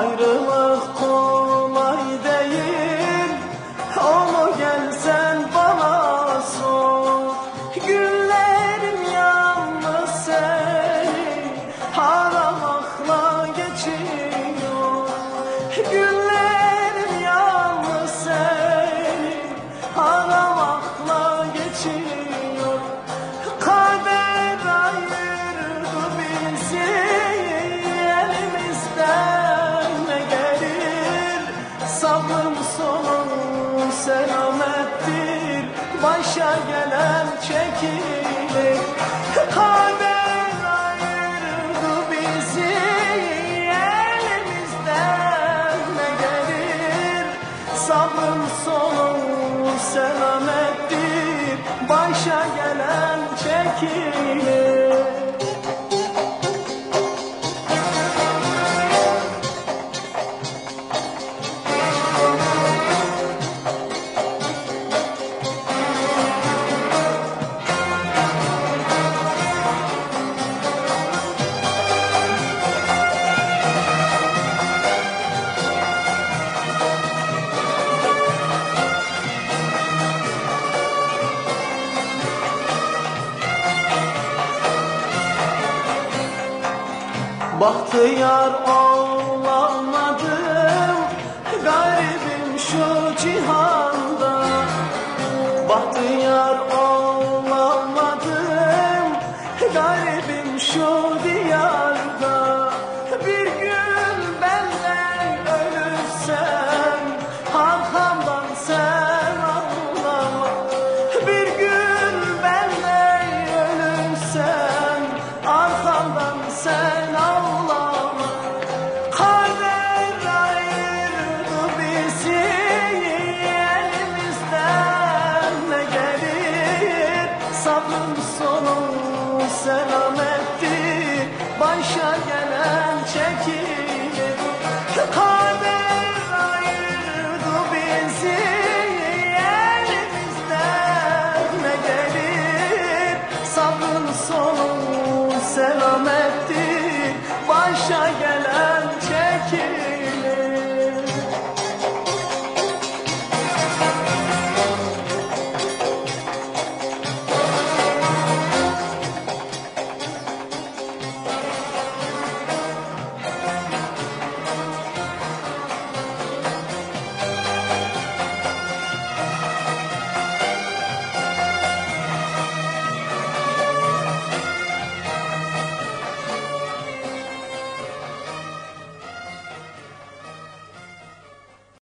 Ayrılık kolay değil. Onu gelsen bana sor. Günlerim yalnız seni Aramakla geçiyor. Günlerim yalnız seni Aramakla geçiyor Başa gelen çekilir Kader ayırdı bizi Elimizden ne gelir? Sabrım sonu selamettir Başa gelen çekilir Bahtiyar olamadım Garibim şu cihanda. Bahtiyar olamadım Garibim şu diyarda Sabrın sonu selamettir Başa gelen çekilir Kader ayırdı bizi. Elimizden ne gelir? Sabrın sonu selamet